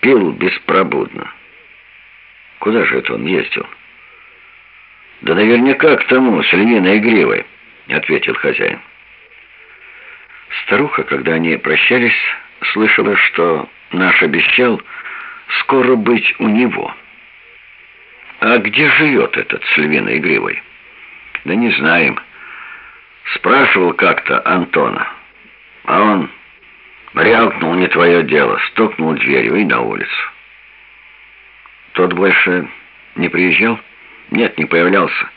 пил беспробудно. Куда же это он ездил? Да наверняка к тому, с львиной гривой, ответил хозяин. Старуха, когда они прощались, слышала, что наш обещал скоро быть у него. А где живет этот с львиной гривой? Да не знаем. Спрашивал как-то Антона, а он рявкнул не твое дело, стукнул дверью и на улицу. Тот больше не приезжал? Нет, не появлялся.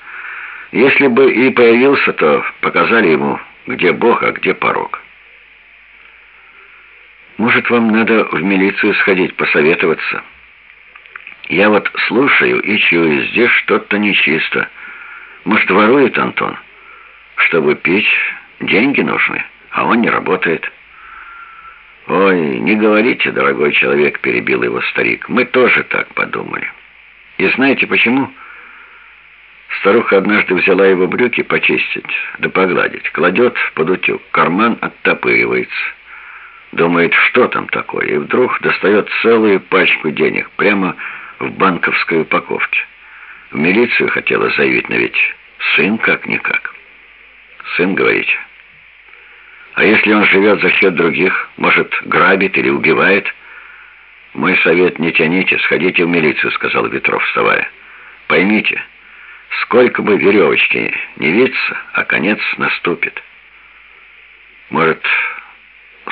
Если бы и появился, то показали ему, где Бог, а где порог. Может, вам надо в милицию сходить, посоветоваться? Я вот слушаю и чую, здесь что-то нечисто. Может, ворует Антон? Чтобы пить, деньги нужны, а он не работает. «Ой, не говорите, дорогой человек», — перебил его старик. «Мы тоже так подумали. И знаете почему?» Старуха однажды взяла его брюки почистить, да погладить. Кладет под утюг, карман оттопыривается. Думает, что там такое, и вдруг достает целую пачку денег прямо в банковской упаковке. В милицию хотела заявить, но ведь сын как-никак. Сын, говорите? А если он живет за счет других, может, грабит или убивает? Мой совет не тяните, сходите в милицию, сказал Ветров, вставая. Поймите, сколько бы веревочки не виться, а конец наступит. Может,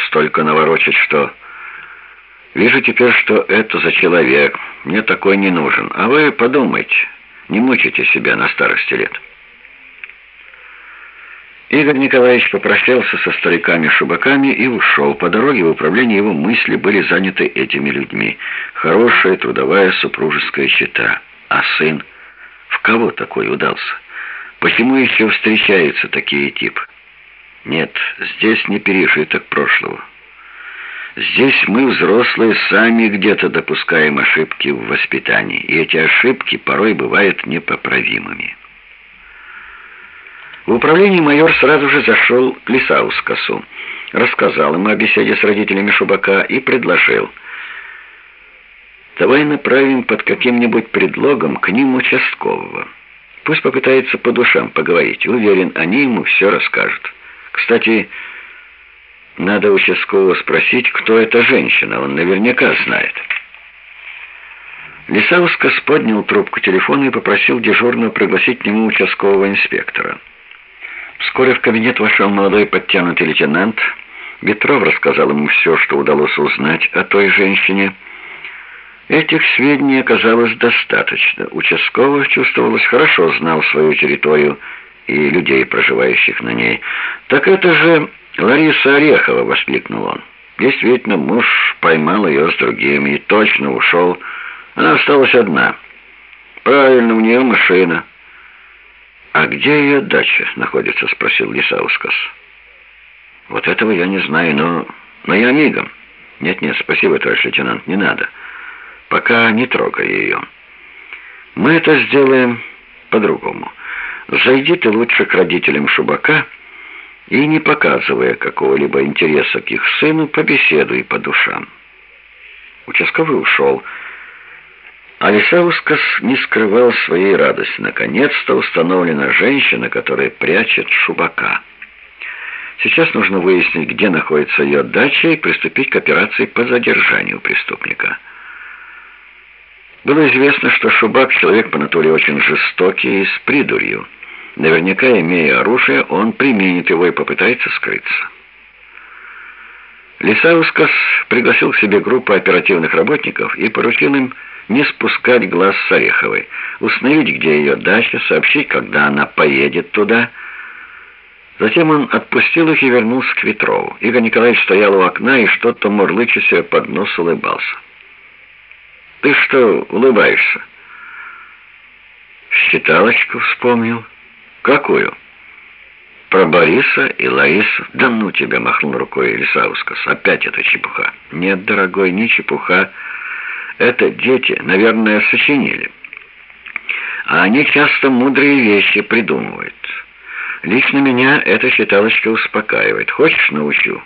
столько наворочить, что... Вижу теперь, что это за человек. Мне такой не нужен. А вы подумайте, не мучайте себя на старости лет». Игорь Николаевич попрощался со стариками-шубаками и ушел. По дороге в управление его мысли были заняты этими людьми. Хорошая трудовая супружеская чета. А сын? В кого такой удался? Почему еще встречаются такие типы? Нет, здесь не пережиток прошлого. Здесь мы, взрослые, сами где-то допускаем ошибки в воспитании, и эти ошибки порой бывают непоправимыми. В управлении майор сразу же зашел к Лисаускасу, рассказал ему о беседе с родителями Шубака и предложил. «Давай направим под каким-нибудь предлогом к ним участкового. Пусть попытается по душам поговорить. Уверен, они ему все расскажут. Кстати, надо участкового спросить, кто эта женщина. Он наверняка знает». Лисаускас поднял трубку телефона и попросил дежурного пригласить к нему участкового инспектора. Вскоре в кабинет вошел молодой подтянутый лейтенант. Ветров рассказал ему все, что удалось узнать о той женщине. Этих сведений оказалось достаточно. Участковый, чувствовалось, хорошо знал свою территорию и людей, проживающих на ней. «Так это же Лариса Орехова!» — воскликнул он. Действительно, муж поймал ее с другим и точно ушел. Она осталась одна. Правильно, у нее машина. «А где ее дача находится?» — спросил Лисаускас. «Вот этого я не знаю, но... но я мигом». «Нет-нет, спасибо, товарищ лейтенант, не надо. Пока не трогай ее. Мы это сделаем по-другому. Зайди ты лучше к родителям Шубака и, не показывая какого-либо интереса к их сыну, побеседуй по душам». Участковый ушел, — Алисаускас не скрывал своей радости. Наконец-то установлена женщина, которая прячет шубака. Сейчас нужно выяснить, где находится ее дача, и приступить к операции по задержанию преступника. Было известно, что Шубак человек по натуре очень жестокий и с придурью. Наверняка, имея оружие, он применит его и попытается скрыться. Лисаускас пригласил к себе группу оперативных работников и поручил им не спускать глаз с Ореховой, установить, где ее дача, сообщить, когда она поедет туда. Затем он отпустил их и вернулся к Ветрову. Игорь Николаевич стоял у окна и что-то мурлыча себе под нос улыбался. «Ты что улыбаешься?» «Считалочку вспомнил». «Какую?» «Про Бориса и Лаису». «Да ну тебя!» — махнул рукой Лисаускас. «Опять это чепуха». «Нет, дорогой, не чепуха». Это дети, наверное, сочинили. А они часто мудрые вещи придумывают. Лично меня эта считалочка успокаивает. Хочешь, научу?»